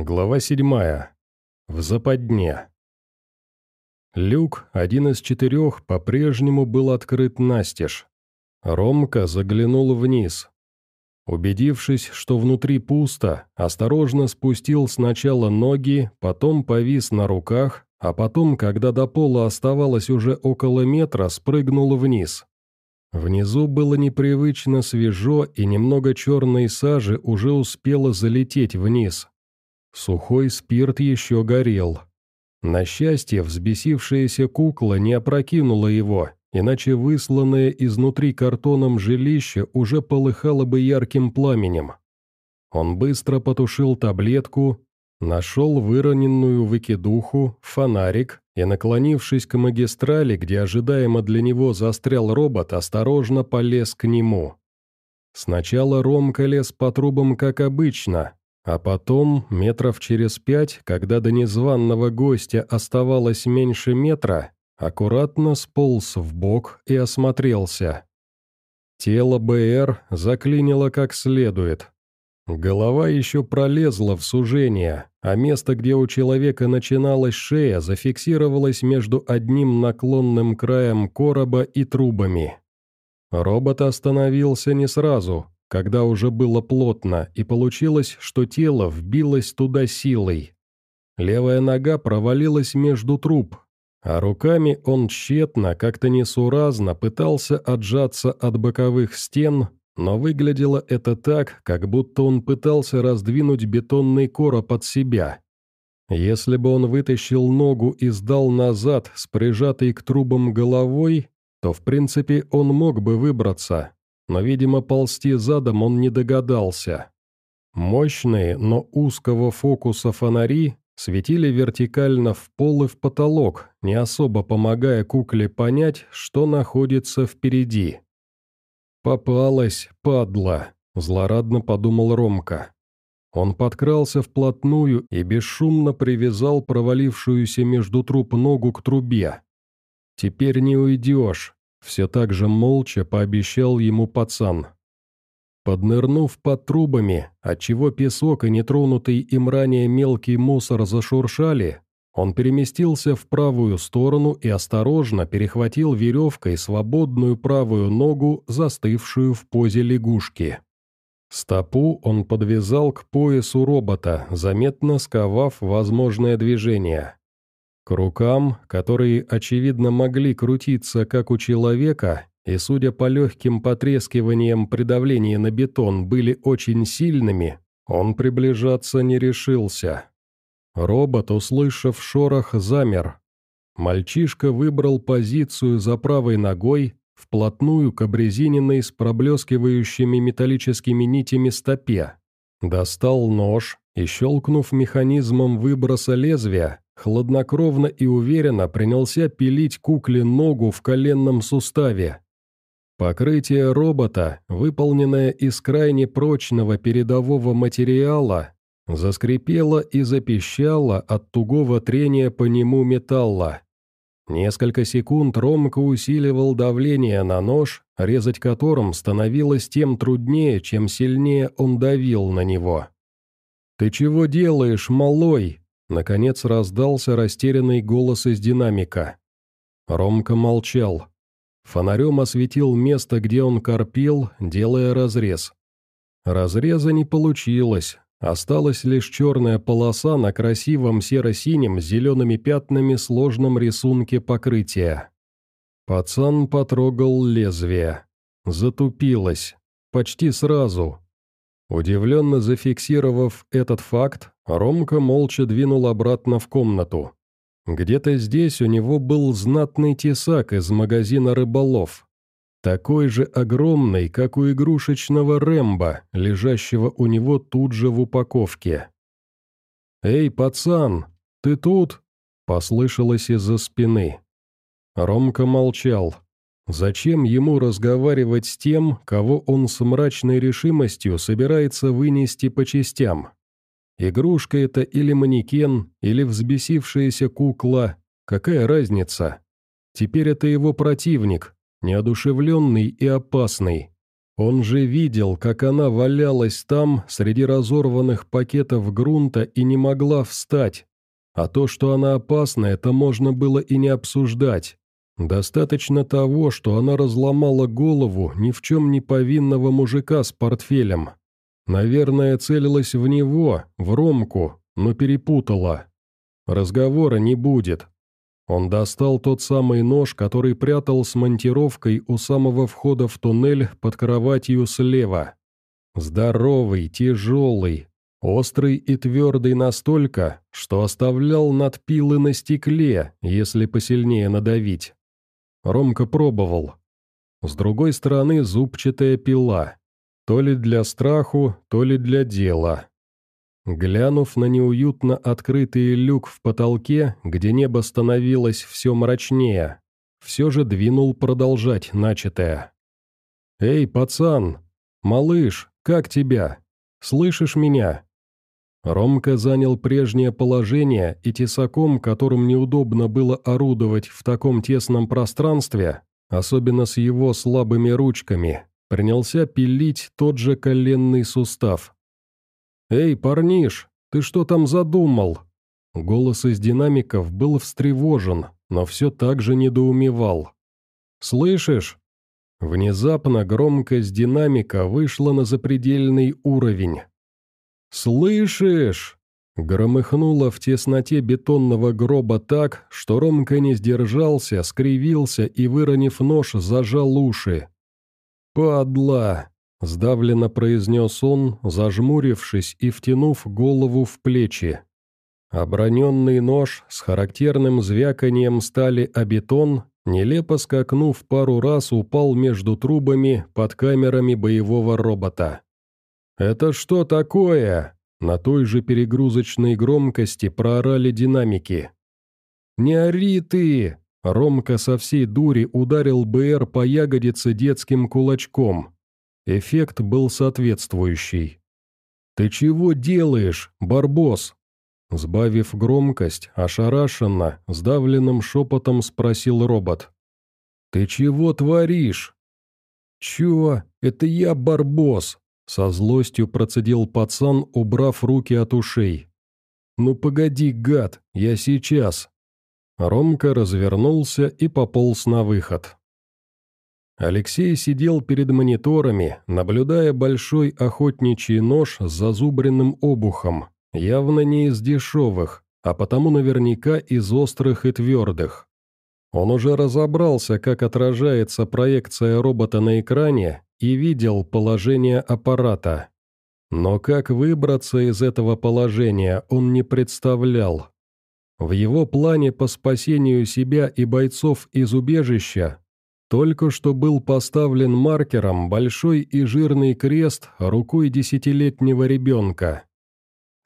Глава седьмая. В западне. Люк, один из четырех, по-прежнему был открыт настежь. Ромка заглянул вниз. Убедившись, что внутри пусто, осторожно спустил сначала ноги, потом повис на руках, а потом, когда до пола оставалось уже около метра, спрыгнул вниз. Внизу было непривычно свежо, и немного черной сажи уже успело залететь вниз. Сухой спирт еще горел. На счастье, взбесившаяся кукла не опрокинула его, иначе высланное изнутри картоном жилище уже полыхало бы ярким пламенем. Он быстро потушил таблетку, нашел выроненную выкидуху, фонарик и, наклонившись к магистрали, где ожидаемо для него застрял робот, осторожно полез к нему. Сначала Ромка лез по трубам, как обычно, а потом, метров через пять, когда до незваного гостя оставалось меньше метра, аккуратно сполз в бок и осмотрелся. Тело БР заклинило как следует. Голова еще пролезла в сужение, а место, где у человека начиналась шея, зафиксировалось между одним наклонным краем короба и трубами. Робот остановился не сразу, когда уже было плотно, и получилось, что тело вбилось туда силой. Левая нога провалилась между труб, а руками он тщетно, как-то несуразно пытался отжаться от боковых стен, но выглядело это так, как будто он пытался раздвинуть бетонный короб от себя. Если бы он вытащил ногу и сдал назад с прижатой к трубам головой, то в принципе он мог бы выбраться, но, видимо, ползти задом он не догадался. Мощные, но узкого фокуса фонари светили вертикально в пол и в потолок, не особо помогая кукле понять, что находится впереди. «Попалась, падла», — злорадно подумал Ромка. Он подкрался вплотную и бесшумно привязал провалившуюся между труп ногу к трубе. «Теперь не уйдешь», все так же молча пообещал ему пацан. Поднырнув под трубами, отчего песок и нетронутый им ранее мелкий мусор зашуршали, он переместился в правую сторону и осторожно перехватил веревкой свободную правую ногу, застывшую в позе лягушки. Стопу он подвязал к поясу робота, заметно сковав возможное движение. К рукам, которые, очевидно, могли крутиться, как у человека, и, судя по легким потрескиваниям придавления на бетон, были очень сильными, он приближаться не решился. Робот, услышав шорох, замер. Мальчишка выбрал позицию за правой ногой, вплотную к обрезиненной с проблескивающими металлическими нитями стопе. Достал нож и, щелкнув механизмом выброса лезвия, хладнокровно и уверенно принялся пилить кукле ногу в коленном суставе. Покрытие робота, выполненное из крайне прочного передового материала, заскрипело и запищало от тугого трения по нему металла. Несколько секунд Ромка усиливал давление на нож, резать которым становилось тем труднее, чем сильнее он давил на него. «Ты чего делаешь, малой?» Наконец раздался растерянный голос из динамика. Ромка молчал. Фонарем осветил место, где он корпел, делая разрез. Разреза не получилось, осталась лишь черная полоса на красивом серо-синем с зелеными пятнами сложном рисунке покрытия. Пацан потрогал лезвие. Затупилось. Почти сразу. Удивленно зафиксировав этот факт, Ромка молча двинул обратно в комнату. Где-то здесь у него был знатный тесак из магазина рыболов. Такой же огромный, как у игрушечного Рэмбо, лежащего у него тут же в упаковке. «Эй, пацан, ты тут?» – послышалось из-за спины. Ромка молчал. Зачем ему разговаривать с тем, кого он с мрачной решимостью собирается вынести по частям? Игрушка это или манекен, или взбесившаяся кукла, какая разница? Теперь это его противник, неодушевленный и опасный. Он же видел, как она валялась там, среди разорванных пакетов грунта и не могла встать. А то, что она опасна, это можно было и не обсуждать. Достаточно того, что она разломала голову ни в чем не повинного мужика с портфелем. Наверное, целилась в него, в Ромку, но перепутала. Разговора не будет. Он достал тот самый нож, который прятал с монтировкой у самого входа в туннель под кроватью слева. Здоровый, тяжелый, острый и твердый настолько, что оставлял надпилы на стекле, если посильнее надавить. Ромка пробовал. С другой стороны зубчатая пила. То ли для страху, то ли для дела. Глянув на неуютно открытый люк в потолке, где небо становилось все мрачнее, все же двинул продолжать начатое. «Эй, пацан! Малыш, как тебя? Слышишь меня?» Ромка занял прежнее положение и тесаком, которым неудобно было орудовать в таком тесном пространстве, особенно с его слабыми ручками, принялся пилить тот же коленный сустав. «Эй, парниш, ты что там задумал?» Голос из динамиков был встревожен, но все так же недоумевал. «Слышишь?» Внезапно громкость динамика вышла на запредельный уровень. «Слышишь?» Громыхнуло в тесноте бетонного гроба так, что Ромка не сдержался, скривился и, выронив нож, зажал уши. «Падла!» — сдавленно произнес он, зажмурившись и втянув голову в плечи. Оброненный нож с характерным звяканием стали о бетон, нелепо скакнув пару раз, упал между трубами под камерами боевого робота. «Это что такое?» На той же перегрузочной громкости проорали динамики. «Не ори ты!» Ромка со всей дури ударил БР по ягодице детским кулачком. Эффект был соответствующий. «Ты чего делаешь, барбос?» Сбавив громкость, ошарашенно, сдавленным шепотом спросил робот. «Ты чего творишь?» «Чё? Это я, барбос!» Со злостью процедил пацан, убрав руки от ушей. «Ну погоди, гад, я сейчас!» Ромка развернулся и пополз на выход. Алексей сидел перед мониторами, наблюдая большой охотничий нож с зазубренным обухом, явно не из дешевых, а потому наверняка из острых и твердых. Он уже разобрался, как отражается проекция робота на экране, и видел положение аппарата. Но как выбраться из этого положения, он не представлял. В его плане по спасению себя и бойцов из убежища только что был поставлен маркером большой и жирный крест рукой десятилетнего ребенка.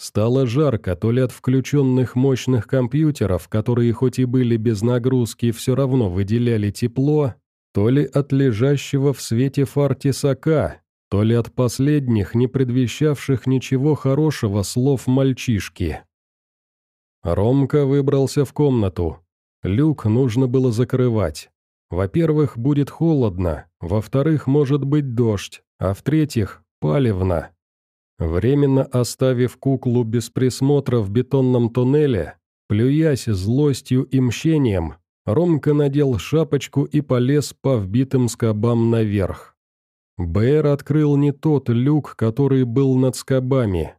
Стало жарко то ли от включенных мощных компьютеров, которые хоть и были без нагрузки, все равно выделяли тепло, то ли от лежащего в свете фар тесака, то ли от последних, не предвещавших ничего хорошего слов мальчишки. Ромка выбрался в комнату. Люк нужно было закрывать. Во-первых, будет холодно, во-вторых, может быть дождь, а в-третьих, палевно. Временно оставив куклу без присмотра в бетонном туннеле, плюясь злостью и мщением, Ромка надел шапочку и полез по вбитым скобам наверх. Бэр открыл не тот люк, который был над скобами.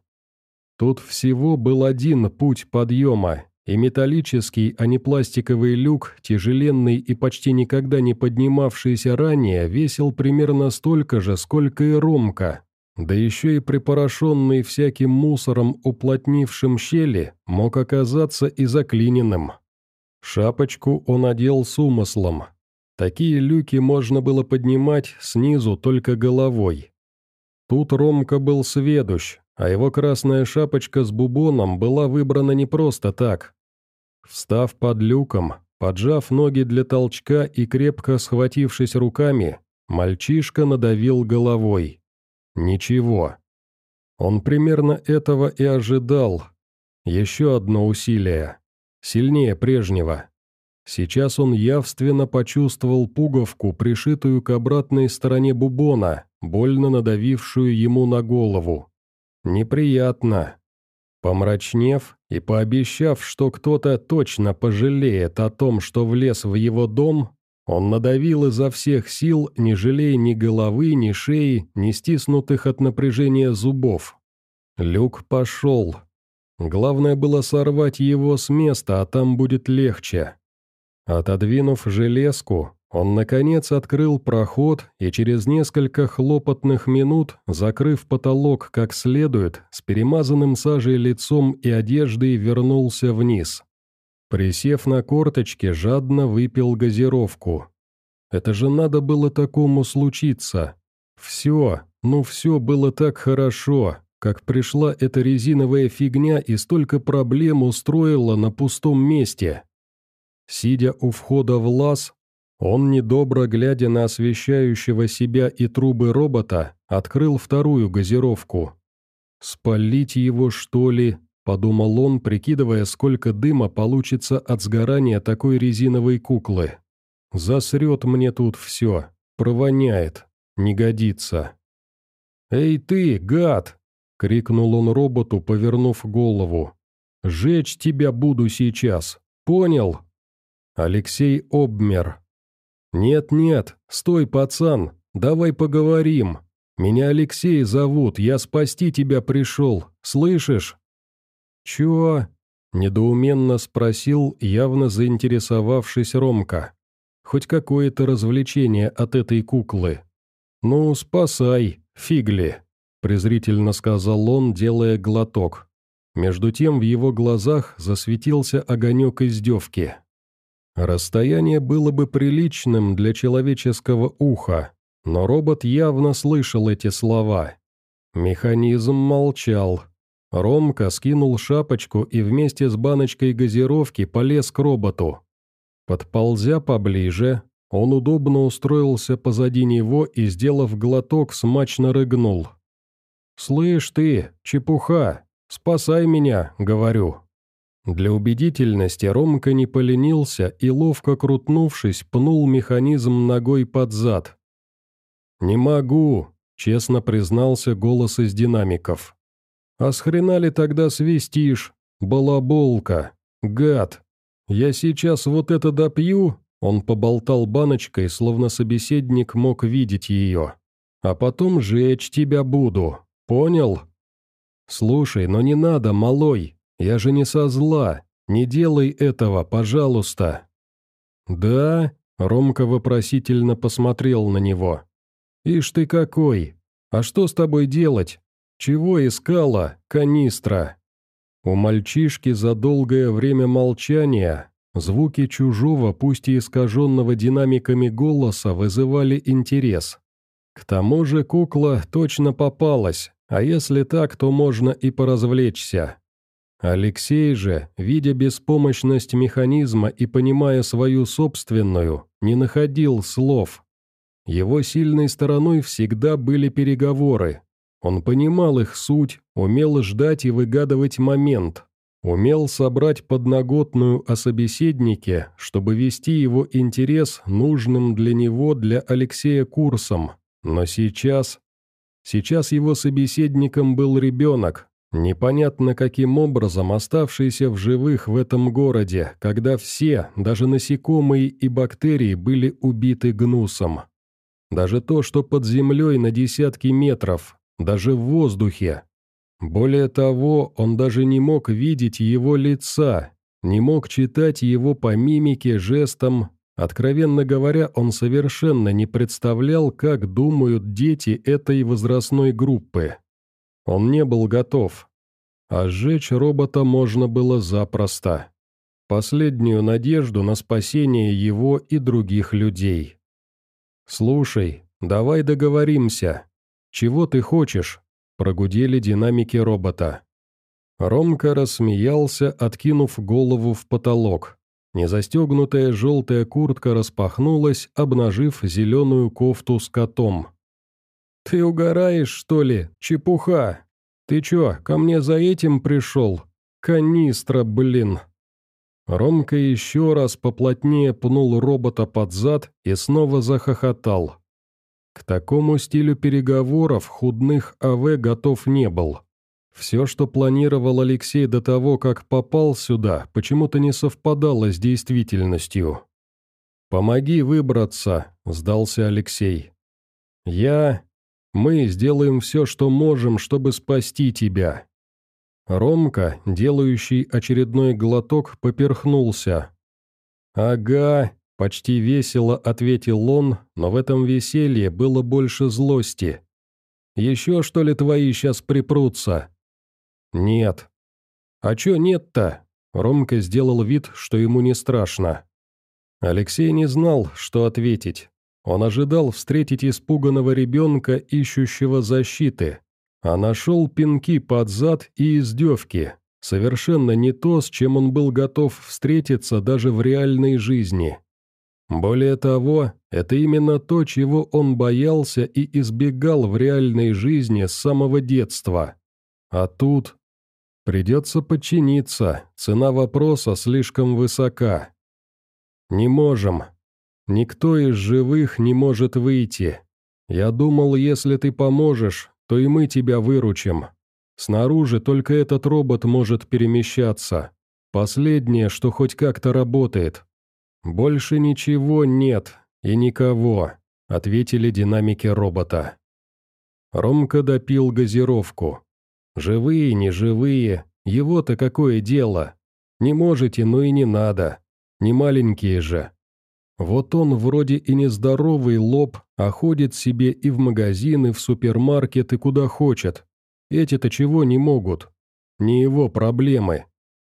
Тут всего был один путь подъема, и металлический, а не пластиковый люк, тяжеленный и почти никогда не поднимавшийся ранее, весил примерно столько же, сколько и Ромка. Да еще и припорошенный всяким мусором уплотнившим щели мог оказаться и заклиненным. Шапочку он одел с умыслом. Такие люки можно было поднимать снизу только головой. Тут Ромка был сведущ, а его красная шапочка с бубоном была выбрана не просто так. Встав под люком, поджав ноги для толчка и крепко схватившись руками, мальчишка надавил головой. Ничего. Он примерно этого и ожидал. Еще одно усилие. Сильнее прежнего. Сейчас он явственно почувствовал пуговку, пришитую к обратной стороне бубона, больно надавившую ему на голову. Неприятно. Помрачнев и пообещав, что кто-то точно пожалеет о том, что влез в его дом, он надавил изо всех сил, не жалея ни головы, ни шеи, ни стиснутых от напряжения зубов. Люк пошел. Главное было сорвать его с места, а там будет легче. Отодвинув железку, он, наконец, открыл проход и через несколько хлопотных минут, закрыв потолок как следует, с перемазанным сажей лицом и одеждой вернулся вниз. Присев на корточки, жадно выпил газировку. Это же надо было такому случиться. Все, ну все было так хорошо, как пришла эта резиновая фигня и столько проблем устроила на пустом месте. Сидя у входа в лаз, он, недобро глядя на освещающего себя и трубы робота, открыл вторую газировку. «Спалить его, что ли?» – подумал он, прикидывая, сколько дыма получится от сгорания такой резиновой куклы. «Засрет мне тут все, провоняет, не годится». «Эй ты, гад!» — крикнул он роботу, повернув голову. «Жечь тебя буду сейчас, понял?» Алексей обмер. «Нет-нет, стой, пацан, давай поговорим. Меня Алексей зовут, я спасти тебя пришел, слышишь?» «Чё?» – недоуменно спросил, явно заинтересовавшись Ромка. «Хоть какое-то развлечение от этой куклы». «Ну, спасай, фигли», – презрительно сказал он, делая глоток. Между тем в его глазах засветился огонек издевки. Расстояние было бы приличным для человеческого уха, но робот явно слышал эти слова. Механизм молчал. Ромка скинул шапочку и вместе с баночкой газировки полез к роботу. Подползя поближе, он удобно устроился позади него и, сделав глоток, смачно рыгнул. «Слышь ты, чепуха, спасай меня», — говорю. Для убедительности Ромка не поленился и, ловко крутнувшись, пнул механизм ногой под зад. «Не могу», — честно признался голос из динамиков. «А с хрена ли тогда свистишь? Балаболка! Гад! Я сейчас вот это допью?» Он поболтал баночкой, словно собеседник мог видеть ее. «А потом жечь тебя буду. Понял?» «Слушай, но не надо, малой. Я же не со зла. Не делай этого, пожалуйста». «Да?» — Ромка вопросительно посмотрел на него. «Ишь ты какой! А что с тобой делать? Чего искала, канистра?» У мальчишки за долгое время молчания звуки чужого, пусть и искаженного динамиками голоса, вызывали интерес. К тому же кукла точно попалась, а если так, то можно и поразвлечься. Алексей же, видя беспомощность механизма и понимая свою собственную, не находил слов. Его сильной стороной всегда были переговоры. Он понимал их суть, умел ждать и выгадывать момент, умел собрать подноготную о собеседнике, чтобы вести его интерес нужным для него, для Алексея курсом. Но сейчас... Сейчас его собеседником был ребенок, Непонятно каким образом оставшиеся в живых в этом городе, когда все, даже насекомые и бактерии, были убиты гнусом. Даже то, что под землей на десятки метров, даже в воздухе. Более того, он даже не мог видеть его лица, не мог читать его по мимике, жестам. Откровенно говоря, он совершенно не представлял, как думают дети этой возрастной группы. Он не был готов. А сжечь робота можно было запросто. Последнюю надежду на спасение его и других людей. «Слушай, давай договоримся. Чего ты хочешь?» – прогудели динамики робота. Ромка рассмеялся, откинув голову в потолок. Незастегнутая желтая куртка распахнулась, обнажив зеленую кофту с котом. «Ты угораешь, что ли? Чепуха! Ты чё, ко мне за этим пришел? Канистра, блин!» Ромка еще раз поплотнее пнул робота под зад и снова захохотал. К такому стилю переговоров худных АВ готов не был. Все, что планировал Алексей до того, как попал сюда, почему-то не совпадало с действительностью. «Помоги выбраться», — сдался Алексей. «Я... Мы сделаем все, что можем, чтобы спасти тебя». Ромка, делающий очередной глоток, поперхнулся. «Ага», — почти весело ответил он, но в этом веселье было больше злости. «Еще что ли твои сейчас припрутся?» «Нет». «А чё нет-то?» Ромка сделал вид, что ему не страшно. Алексей не знал, что ответить. Он ожидал встретить испуганного ребенка, ищущего защиты, а нашел пинки под зад и издевки. Совершенно не то, с чем он был готов встретиться даже в реальной жизни. Более того, это именно то, чего он боялся и избегал в реальной жизни с самого детства. А тут... Придется подчиниться, цена вопроса слишком высока. «Не можем. Никто из живых не может выйти. Я думал, если ты поможешь, то и мы тебя выручим. Снаружи только этот робот может перемещаться. Последнее, что хоть как-то работает. Больше ничего нет и никого», — ответили динамики робота. Ромка допил газировку. Живые, не живые, его-то какое дело? Не можете, но и не надо. Не маленькие же. Вот он вроде и нездоровый лоб, а ходит себе и в магазины, в супермаркет, и куда хочет. Эти-то чего не могут? Не его проблемы.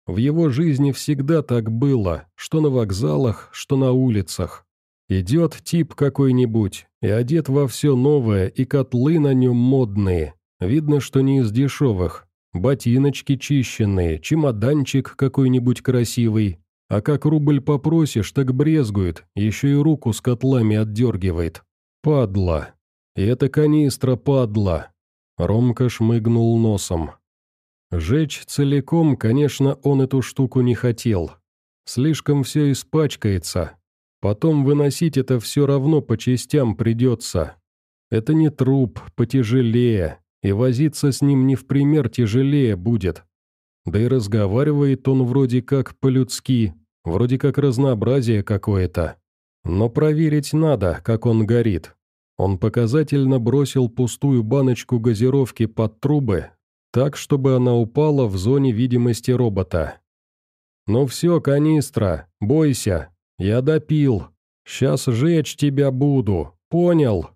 В его жизни всегда так было, что на вокзалах, что на улицах. Идет тип какой-нибудь, и одет во все новое, и котлы на нем модные, Видно, что не из дешевых. Ботиночки чищенные, чемоданчик какой-нибудь красивый. А как рубль попросишь, так брезгует, еще и руку с котлами отдергивает. Падла. И это канистра падла. Ромка шмыгнул носом. Жечь целиком, конечно, он эту штуку не хотел. Слишком все испачкается. Потом выносить это все равно по частям придется. Это не труп, потяжелее, и возиться с ним не в пример тяжелее будет. Да и разговаривает он вроде как по-людски, вроде как разнообразие какое-то. Но проверить надо, как он горит. Он показательно бросил пустую баночку газировки под трубы, так, чтобы она упала в зоне видимости робота. «Ну все, канистра, бойся, я допил. Сейчас жечь тебя буду, понял?»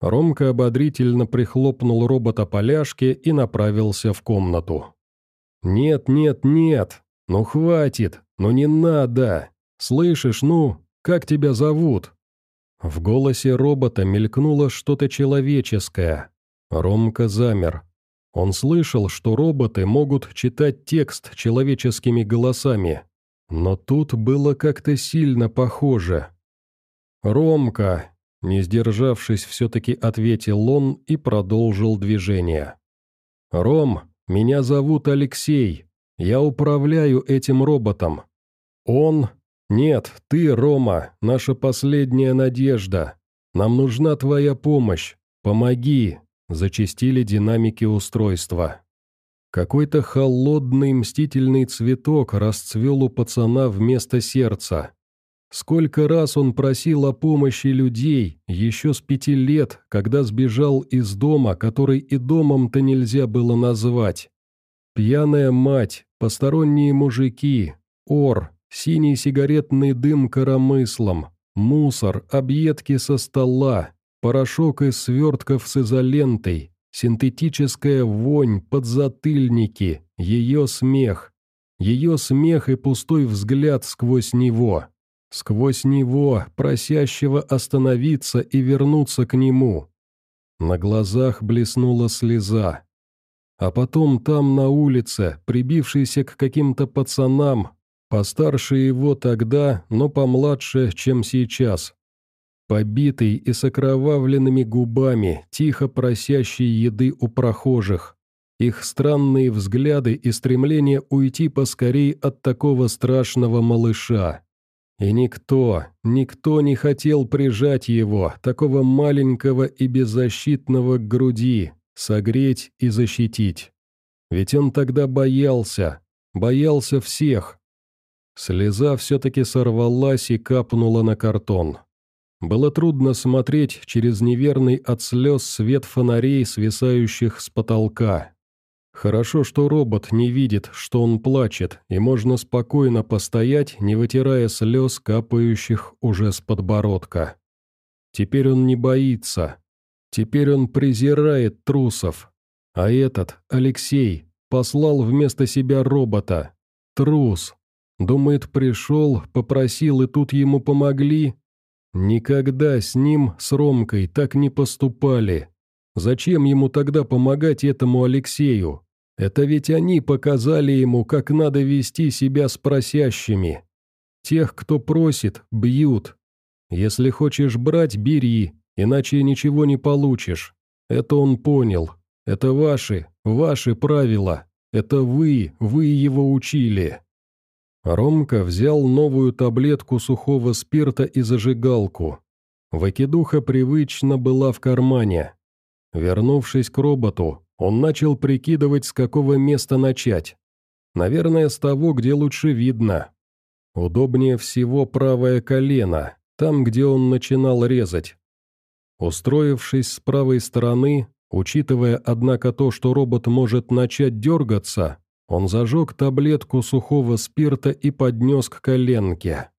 Ромка ободрительно прихлопнул робота по ляжке и направился в комнату. «Нет, нет, нет! Ну хватит! Ну не надо! Слышишь, ну, как тебя зовут?» В голосе робота мелькнуло что-то человеческое. Ромка замер. Он слышал, что роботы могут читать текст человеческими голосами. Но тут было как-то сильно похоже. «Ромка, не сдержавшись, все-таки ответил он и продолжил движение. «Ром, меня зовут Алексей. Я управляю этим роботом. Он... Нет, ты, Рома, наша последняя надежда. Нам нужна твоя помощь. Помоги!» Зачистили динамики устройства. Какой-то холодный мстительный цветок расцвел у пацана вместо сердца. Сколько раз он просил о помощи людей, еще с пяти лет, когда сбежал из дома, который и домом-то нельзя было назвать. Пьяная мать, посторонние мужики, ор, синий сигаретный дым коромыслом, мусор, объедки со стола, порошок из свертков с изолентой, синтетическая вонь, подзатыльники, ее смех. Ее смех и пустой взгляд сквозь него сквозь него, просящего остановиться и вернуться к нему. На глазах блеснула слеза. А потом там на улице, прибившийся к каким-то пацанам, постарше его тогда, но помладше, чем сейчас. Побитый и с окровавленными губами, тихо просящий еды у прохожих. их странные взгляды и стремление уйти поскорей от такого страшного малыша. И никто, никто не хотел прижать его, такого маленького и беззащитного к груди, согреть и защитить. Ведь он тогда боялся, боялся всех. Слеза все-таки сорвалась и капнула на картон. Было трудно смотреть через неверный от слез свет фонарей, свисающих с потолка. Хорошо, что робот не видит, что он плачет, и можно спокойно постоять, не вытирая слез, капающих уже с подбородка. Теперь он не боится. Теперь он презирает трусов. А этот, Алексей, послал вместо себя робота. Трус. Думает, пришел, попросил, и тут ему помогли. Никогда с ним, с Ромкой, так не поступали. Зачем ему тогда помогать этому Алексею? Это ведь они показали ему, как надо вести себя с просящими. Тех, кто просит, бьют. Если хочешь брать, бери, иначе ничего не получишь. Это он понял. Это ваши, ваши правила. Это вы, вы его учили. Ромка взял новую таблетку сухого спирта и зажигалку. Выкидуха привычно была в кармане. Вернувшись к роботу, он начал прикидывать, с какого места начать. Наверное, с того, где лучше видно. Удобнее всего правое колено, там, где он начинал резать. Устроившись с правой стороны, учитывая, однако, то, что робот может начать дергаться, он зажег таблетку сухого спирта и поднес к коленке.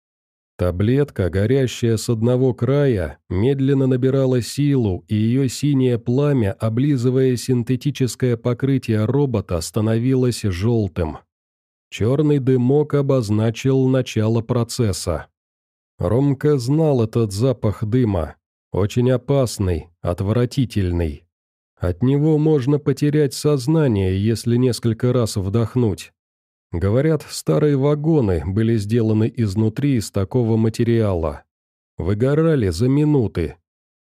Таблетка, горящая с одного края, медленно набирала силу, и ее синее пламя, облизывая синтетическое покрытие робота, становилось желтым. Черный дымок обозначил начало процесса. Ромка знал этот запах дыма. Очень опасный, отвратительный. От него можно потерять сознание, если несколько раз вдохнуть. Говорят, старые вагоны были сделаны изнутри из такого материала. Выгорали за минуты.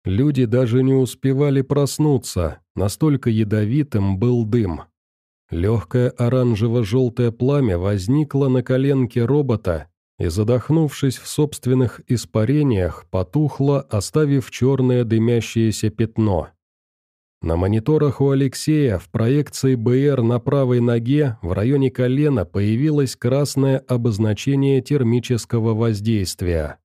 Люди даже не успевали проснуться, настолько ядовитым был дым. Легкое оранжево-желтое пламя возникло на коленке робота и, задохнувшись в собственных испарениях, потухло, оставив черное дымящееся пятно. На мониторах у Алексея в проекции БР на правой ноге в районе колена появилось красное обозначение термического воздействия.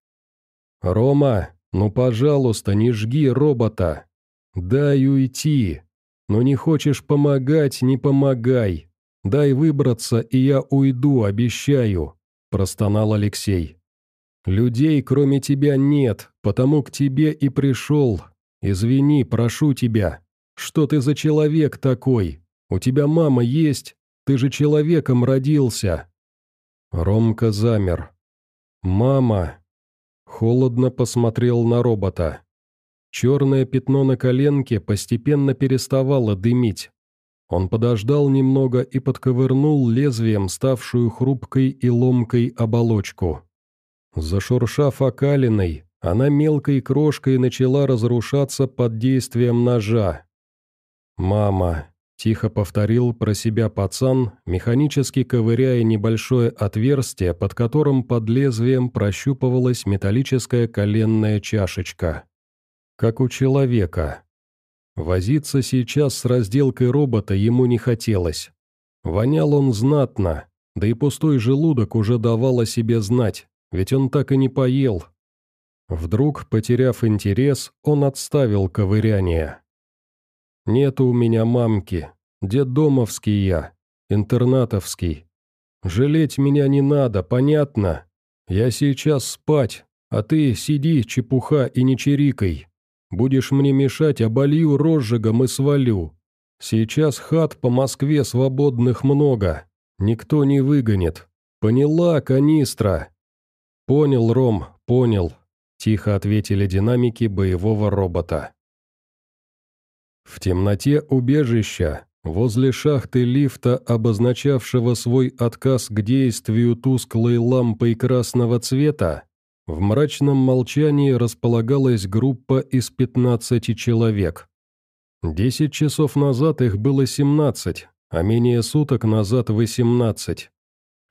«Рома, ну пожалуйста, не жги робота. Дай уйти. Но не хочешь помогать, не помогай. Дай выбраться, и я уйду, обещаю», – простонал Алексей. «Людей, кроме тебя, нет, потому к тебе и пришел. Извини, прошу тебя». «Что ты за человек такой? У тебя мама есть? Ты же человеком родился!» Ромка замер. «Мама!» Холодно посмотрел на робота. Черное пятно на коленке постепенно переставало дымить. Он подождал немного и подковырнул лезвием ставшую хрупкой и ломкой оболочку. Зашуршав окалиной, она мелкой крошкой начала разрушаться под действием ножа. «Мама», — тихо повторил про себя пацан, механически ковыряя небольшое отверстие, под которым под лезвием прощупывалась металлическая коленная чашечка. Как у человека. Возиться сейчас с разделкой робота ему не хотелось. Вонял он знатно, да и пустой желудок уже давал о себе знать, ведь он так и не поел. Вдруг, потеряв интерес, он отставил ковыряние. Нету у меня мамки. Деддомовский я. Интернатовский. Жалеть меня не надо, понятно? Я сейчас спать, а ты сиди, чепуха, и не чирикай. Будешь мне мешать, оболью розжигом и свалю. Сейчас хат по Москве свободных много. Никто не выгонит. Поняла, канистра?» «Понял, Ром, понял», – тихо ответили динамики боевого робота. В темноте убежища, возле шахты лифта, обозначавшего свой отказ к действию тусклой лампой красного цвета, в мрачном молчании располагалась группа из 15 человек. Десять часов назад их было 17, а менее суток назад 18.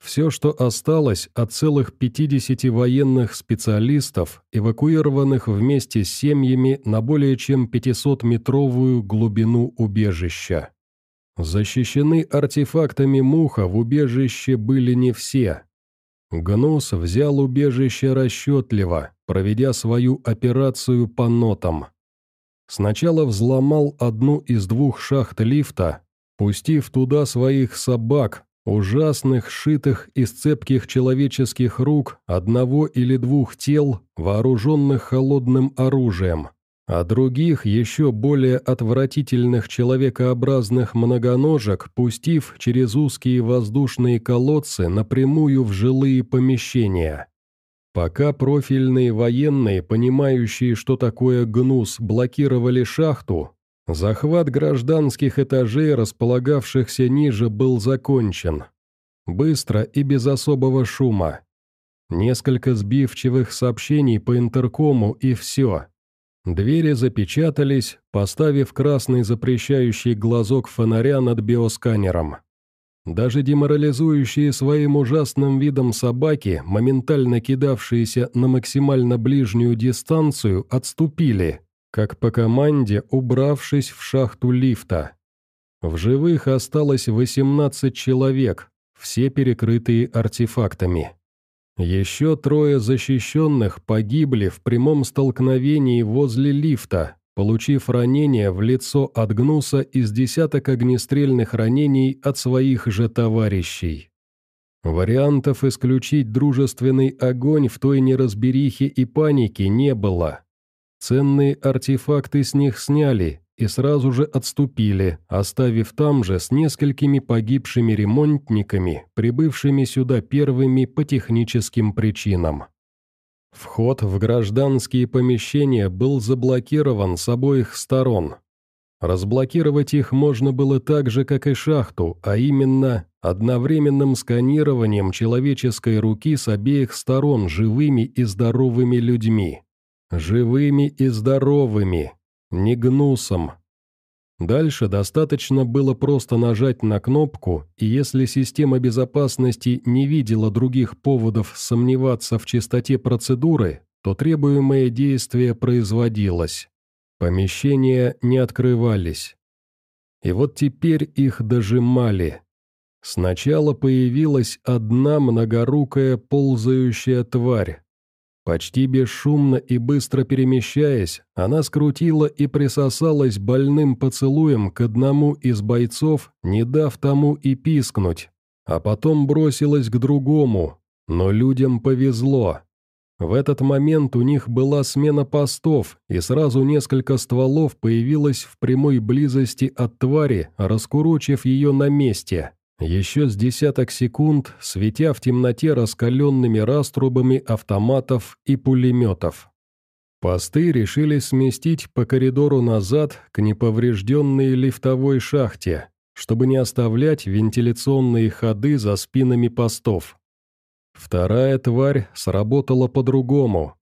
Все, что осталось от целых 50 военных специалистов, эвакуированных вместе с семьями на более чем 500-метровую глубину убежища. Защищены артефактами муха в убежище были не все. Гнус взял убежище расчетливо, проведя свою операцию по нотам. Сначала взломал одну из двух шахт лифта, пустив туда своих собак, ужасных, шитых из цепких человеческих рук, одного или двух тел, вооруженных холодным оружием, а других, еще более отвратительных человекообразных многоножек, пустив через узкие воздушные колодцы напрямую в жилые помещения. Пока профильные военные, понимающие, что такое гнус, блокировали шахту, Захват гражданских этажей, располагавшихся ниже, был закончен. Быстро и без особого шума. Несколько сбивчивых сообщений по интеркому и все. Двери запечатались, поставив красный запрещающий глазок фонаря над биосканером. Даже деморализующие своим ужасным видом собаки, моментально кидавшиеся на максимально ближнюю дистанцию, отступили, как по команде, убравшись в шахту лифта. В живых осталось 18 человек, все перекрытые артефактами. Еще трое защищенных погибли в прямом столкновении возле лифта, получив ранения в лицо от гнуса из десяток огнестрельных ранений от своих же товарищей. Вариантов исключить дружественный огонь в той неразберихе и панике не было. Ценные артефакты с них сняли и сразу же отступили, оставив там же с несколькими погибшими ремонтниками, прибывшими сюда первыми по техническим причинам. Вход в гражданские помещения был заблокирован с обоих сторон. Разблокировать их можно было так же, как и шахту, а именно одновременным сканированием человеческой руки с обеих сторон живыми и здоровыми людьми. Живыми и здоровыми, не гнусом. Дальше достаточно было просто нажать на кнопку, и если система безопасности не видела других поводов сомневаться в чистоте процедуры, то требуемое действие производилось. Помещения не открывались. И вот теперь их дожимали. Сначала появилась одна многорукая ползающая тварь, Почти бесшумно и быстро перемещаясь, она скрутила и присосалась больным поцелуем к одному из бойцов, не дав тому и пискнуть, а потом бросилась к другому, но людям повезло. В этот момент у них была смена постов, и сразу несколько стволов появилось в прямой близости от твари, раскурочив ее на месте. Еще с десяток секунд, светя в темноте раскаленными раструбами автоматов и пулеметов. Посты решили сместить по коридору назад к неповрежденной лифтовой шахте, чтобы не оставлять вентиляционные ходы за спинами постов. Вторая тварь сработала по-другому.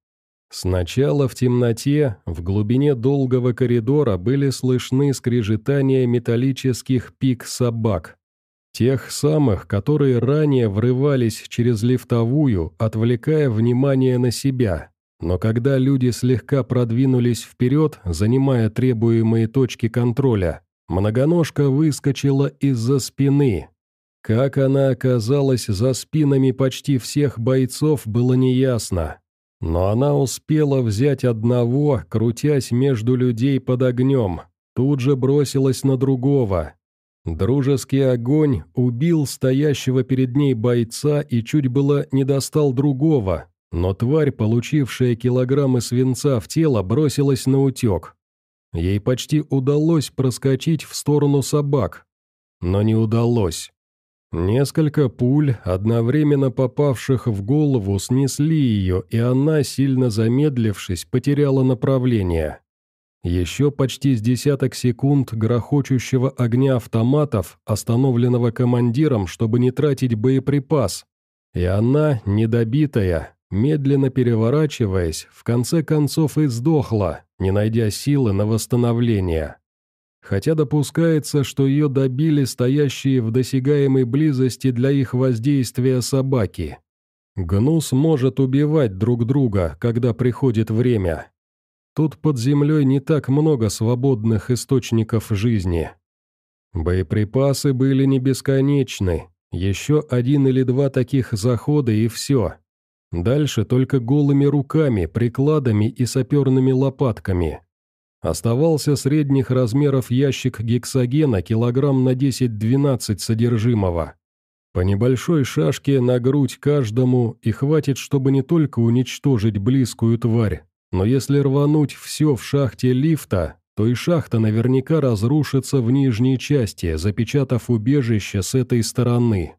Сначала в темноте, в глубине долгого коридора были слышны скрежетания металлических пик собак – Тех самых, которые ранее врывались через лифтовую, отвлекая внимание на себя. Но когда люди слегка продвинулись вперед, занимая требуемые точки контроля, многоножка выскочила из-за спины. Как она оказалась за спинами почти всех бойцов, было неясно. Но она успела взять одного, крутясь между людей под огнем, тут же бросилась на другого, Дружеский огонь убил стоящего перед ней бойца и чуть было не достал другого, но тварь, получившая килограммы свинца в тело, бросилась на утек. Ей почти удалось проскочить в сторону собак, но не удалось. Несколько пуль, одновременно попавших в голову, снесли ее, и она, сильно замедлившись, потеряла направление. Еще почти с десяток секунд грохочущего огня автоматов, остановленного командиром, чтобы не тратить боеприпас. И она, недобитая, медленно переворачиваясь, в конце концов и сдохла, не найдя силы на восстановление. хотя допускается, что ее добили стоящие в досягаемой близости для их воздействия собаки. Гнус может убивать друг друга, когда приходит время. Тут под землей не так много свободных источников жизни. Боеприпасы были не бесконечны, еще один или два таких захода и все. Дальше только голыми руками, прикладами и саперными лопатками. Оставался средних размеров ящик гексогена килограмм на 10-12 содержимого. По небольшой шашке на грудь каждому и хватит, чтобы не только уничтожить близкую тварь, но если рвануть все в шахте лифта, то и шахта наверняка разрушится в нижней части, запечатав убежище с этой стороны.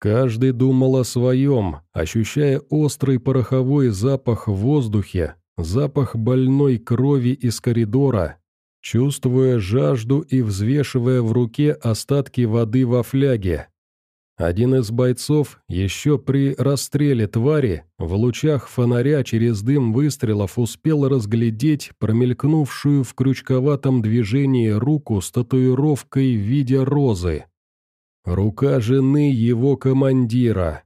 Каждый думал о своем, ощущая острый пороховой запах в воздухе, запах больной крови из коридора, чувствуя жажду и взвешивая в руке остатки воды во фляге. Один из бойцов еще при расстреле твари в лучах фонаря через дым выстрелов успел разглядеть промелькнувшую в крючковатом движении руку с татуировкой в виде розы. Рука жены его командира.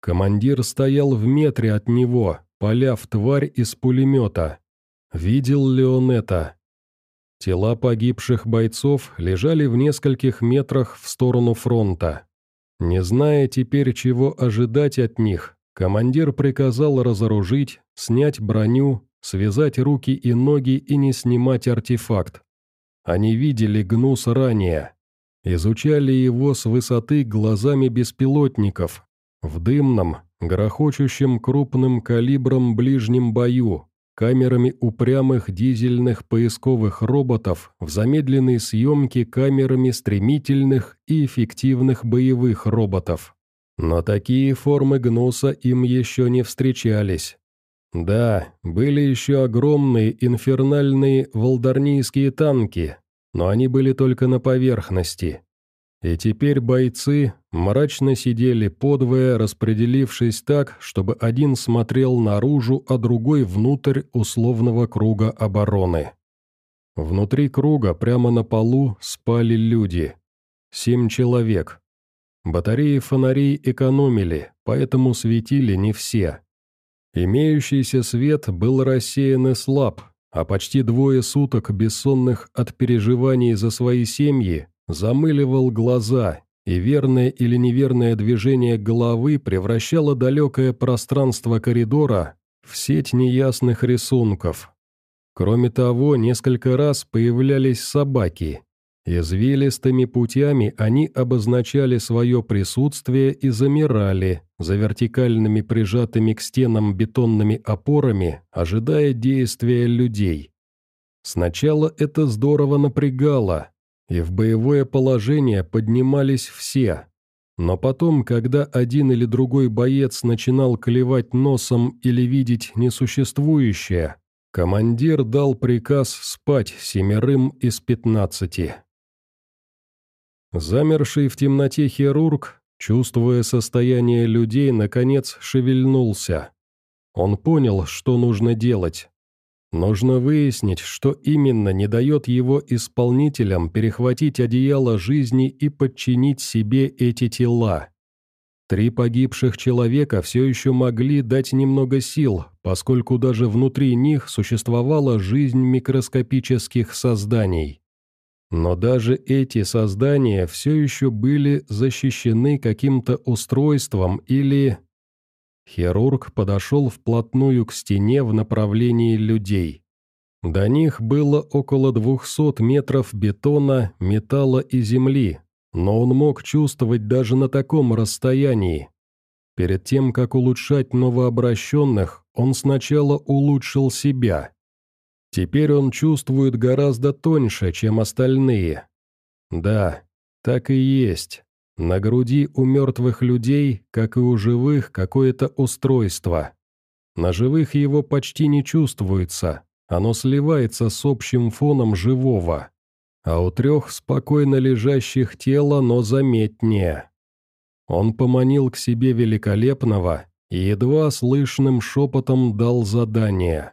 Командир стоял в метре от него, поляв тварь из пулемета. Видел ли он это? Тела погибших бойцов лежали в нескольких метрах в сторону фронта. Не зная теперь, чего ожидать от них, командир приказал разоружить, снять броню, связать руки и ноги и не снимать артефакт. Они видели гнус ранее. Изучали его с высоты глазами беспилотников, в дымном, грохочущем крупным калибром ближнем бою, камерами упрямых дизельных поисковых роботов в замедленной съемке камерами стремительных и эффективных боевых роботов. Но такие формы гнуса им еще не встречались. Да, были еще огромные инфернальные волдарнийские танки, но они были только на поверхности. И теперь бойцы мрачно сидели подвое, распределившись так, чтобы один смотрел наружу, а другой внутрь условного круга обороны. Внутри круга, прямо на полу, спали люди. Семь человек. Батареи фонарей экономили, поэтому светили не все. Имеющийся свет был рассеян и слаб, а почти двое суток бессонных от переживаний за свои семьи замыливал глаза, и верное или неверное движение головы превращало далекое пространство коридора в сеть неясных рисунков. Кроме того, несколько раз появлялись собаки. Извилистыми путями они обозначали свое присутствие и замирали, за вертикальными прижатыми к стенам бетонными опорами, ожидая действия людей. Сначала это здорово напрягало, и в боевое положение поднимались все. Но потом, когда один или другой боец начинал клевать носом или видеть несуществующее, командир дал приказ спать семерым из пятнадцати. Замерший в темноте хирург, чувствуя состояние людей, наконец шевельнулся. Он понял, что нужно делать. Нужно выяснить, что именно не дает его исполнителям перехватить одеяло жизни и подчинить себе эти тела. Три погибших человека все еще могли дать немного сил, поскольку даже внутри них существовала жизнь микроскопических созданий. Но даже эти создания все еще были защищены каким-то устройством или Хирург подошел вплотную к стене в направлении людей. До них было около двухсот метров бетона, металла и земли, но он мог чувствовать даже на таком расстоянии. Перед тем, как улучшать новообращенных, он сначала улучшил себя. Теперь он чувствует гораздо тоньше, чем остальные. Да, так и есть. На груди у мертвых людей, как и у живых, какое-то устройство. На живых его почти не чувствуется, оно сливается с общим фоном живого. А у трех спокойно лежащих тело, но заметнее. Он поманил к себе великолепного и едва слышным шепотом дал задание.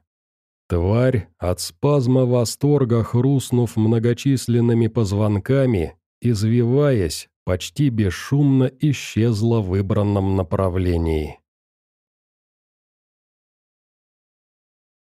Тварь, от спазма восторга хрустнув многочисленными позвонками, извиваясь, почти бесшумно исчезла в выбранном направлении.